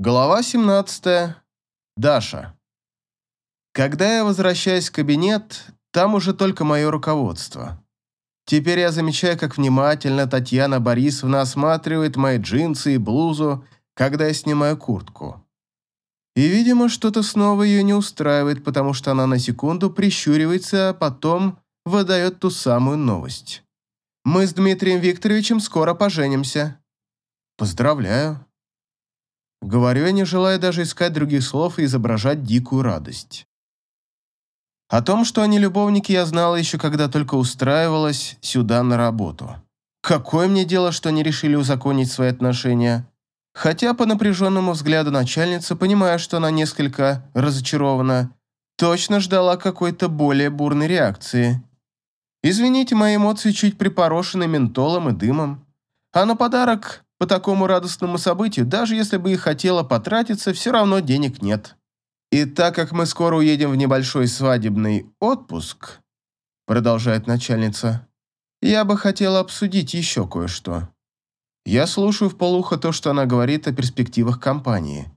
Глава 17. Даша. Когда я возвращаюсь в кабинет, там уже только мое руководство. Теперь я замечаю, как внимательно Татьяна Борисовна осматривает мои джинсы и блузу, когда я снимаю куртку. И, видимо, что-то снова ее не устраивает, потому что она на секунду прищуривается, а потом выдает ту самую новость. Мы с Дмитрием Викторовичем скоро поженимся. Поздравляю. Говорю я, не желая даже искать других слов и изображать дикую радость. О том, что они любовники, я знала еще когда только устраивалась сюда на работу. Какое мне дело, что они решили узаконить свои отношения? Хотя по напряженному взгляду начальницы, понимая, что она несколько разочарована, точно ждала какой-то более бурной реакции. Извините, мои эмоции чуть припорошены ментолом и дымом. А на подарок по такому радостному событию, даже если бы и хотела потратиться, все равно денег нет. И так как мы скоро уедем в небольшой свадебный отпуск, продолжает начальница, я бы хотела обсудить еще кое-что. Я слушаю в полухо то, что она говорит о перспективах компании.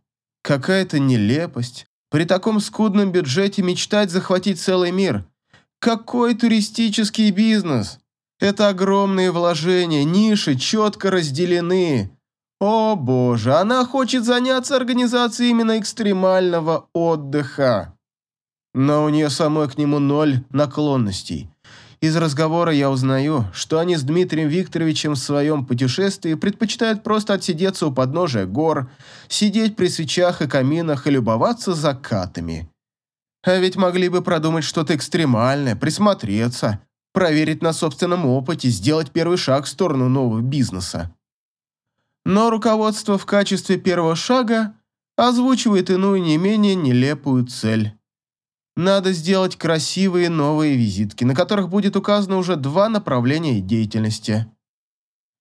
Какая-то нелепость. При таком скудном бюджете мечтать захватить целый мир. Какой туристический бизнес? Это огромные вложения, ниши четко разделены. О боже, она хочет заняться организацией именно экстремального отдыха. Но у нее самой к нему ноль наклонностей. Из разговора я узнаю, что они с Дмитрием Викторовичем в своем путешествии предпочитают просто отсидеться у подножия гор, сидеть при свечах и каминах и любоваться закатами. А ведь могли бы продумать что-то экстремальное, присмотреться, проверить на собственном опыте, сделать первый шаг в сторону нового бизнеса. Но руководство в качестве первого шага озвучивает иную не менее нелепую цель. Надо сделать красивые новые визитки, на которых будет указано уже два направления деятельности.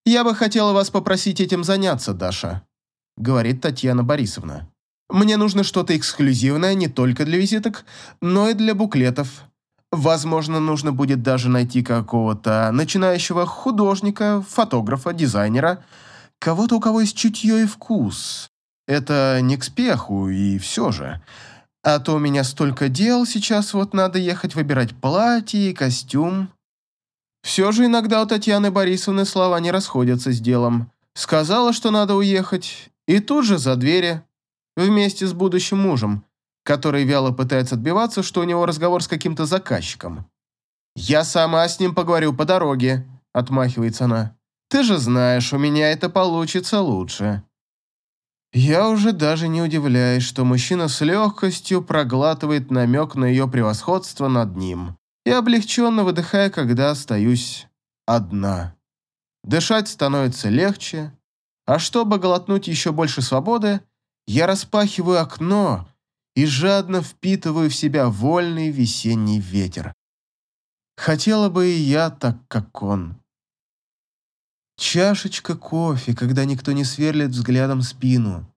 «Я бы хотела вас попросить этим заняться, Даша», — говорит Татьяна Борисовна. «Мне нужно что-то эксклюзивное не только для визиток, но и для буклетов. Возможно, нужно будет даже найти какого-то начинающего художника, фотографа, дизайнера, кого-то, у кого есть чутье и вкус. Это не к спеху, и все же. А то у меня столько дел, сейчас вот надо ехать выбирать платье и костюм. Все же иногда у Татьяны Борисовны слова не расходятся с делом. Сказала, что надо уехать, и тут же за двери, вместе с будущим мужем, который вяло пытается отбиваться, что у него разговор с каким-то заказчиком. «Я сама с ним поговорю по дороге», — отмахивается она. «Ты же знаешь, у меня это получится лучше». Я уже даже не удивляюсь, что мужчина с легкостью проглатывает намек на ее превосходство над ним и облегченно выдыхая, когда остаюсь одна. Дышать становится легче, а чтобы глотнуть еще больше свободы, я распахиваю окно и жадно впитываю в себя вольный весенний ветер. Хотела бы и я так, как он. Чашечка кофе, когда никто не сверлит взглядом спину.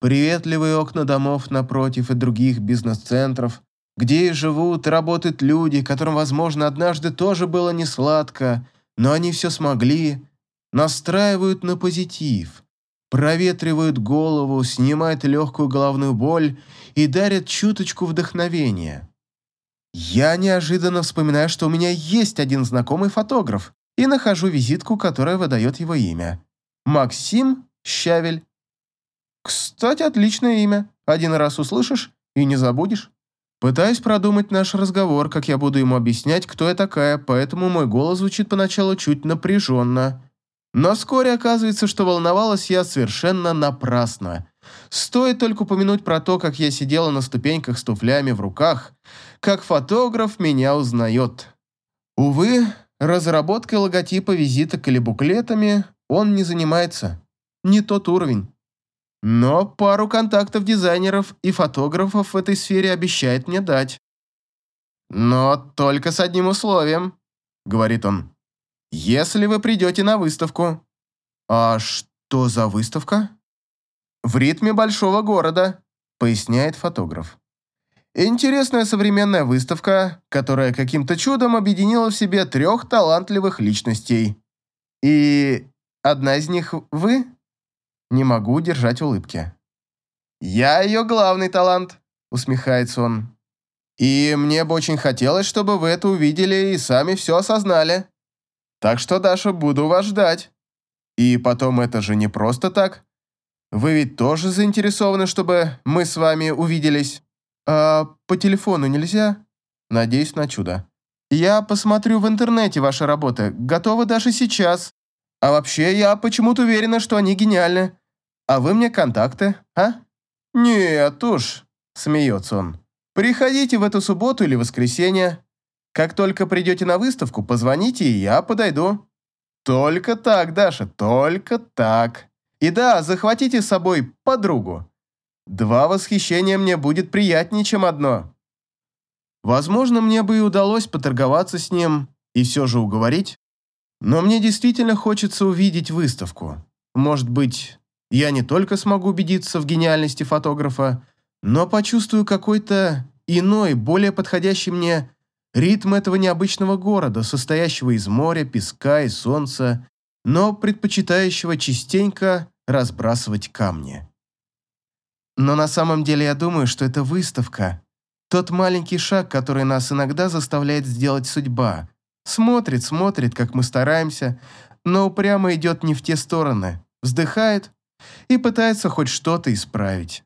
Приветливые окна домов напротив и других бизнес-центров, где живут и работают люди, которым, возможно, однажды тоже было не сладко, но они все смогли, настраивают на позитив, проветривают голову, снимают легкую головную боль и дарят чуточку вдохновения. Я неожиданно вспоминаю, что у меня есть один знакомый фотограф, и нахожу визитку, которая выдает его имя. Максим Щавель. Кстати, отличное имя. Один раз услышишь и не забудешь. Пытаюсь продумать наш разговор, как я буду ему объяснять, кто я такая, поэтому мой голос звучит поначалу чуть напряженно. Но вскоре оказывается, что волновалась я совершенно напрасно. Стоит только упомянуть про то, как я сидела на ступеньках с туфлями в руках, как фотограф меня узнает. Увы, разработкой логотипа визиток или буклетами он не занимается. Не тот уровень. Но пару контактов дизайнеров и фотографов в этой сфере обещает мне дать. «Но только с одним условием», — говорит он. «Если вы придете на выставку». «А что за выставка?» «В ритме большого города», — поясняет фотограф. Интересная современная выставка, которая каким-то чудом объединила в себе трех талантливых личностей. И одна из них вы? Не могу держать улыбки. «Я ее главный талант», — усмехается он. «И мне бы очень хотелось, чтобы вы это увидели и сами все осознали. Так что, Даша, буду вас ждать. И потом, это же не просто так. Вы ведь тоже заинтересованы, чтобы мы с вами увиделись. А по телефону нельзя? Надеюсь на чудо. Я посмотрю в интернете ваши работы. Готова даже сейчас. А вообще, я почему-то уверена, что они гениальны. А вы мне контакты, а? Нет уж, смеется он. Приходите в эту субботу или воскресенье. Как только придете на выставку, позвоните, и я подойду. Только так, Даша, только так. И да, захватите с собой подругу. Два восхищения мне будет приятнее, чем одно. Возможно, мне бы и удалось поторговаться с ним и все же уговорить, но мне действительно хочется увидеть выставку. Может быть, я не только смогу убедиться в гениальности фотографа, но почувствую какой-то иной, более подходящий мне ритм этого необычного города, состоящего из моря, песка и солнца, но предпочитающего частенько разбрасывать камни. Но на самом деле я думаю, что это выставка. Тот маленький шаг, который нас иногда заставляет сделать судьба. Смотрит, смотрит, как мы стараемся, но упрямо идет не в те стороны, вздыхает и пытается хоть что-то исправить.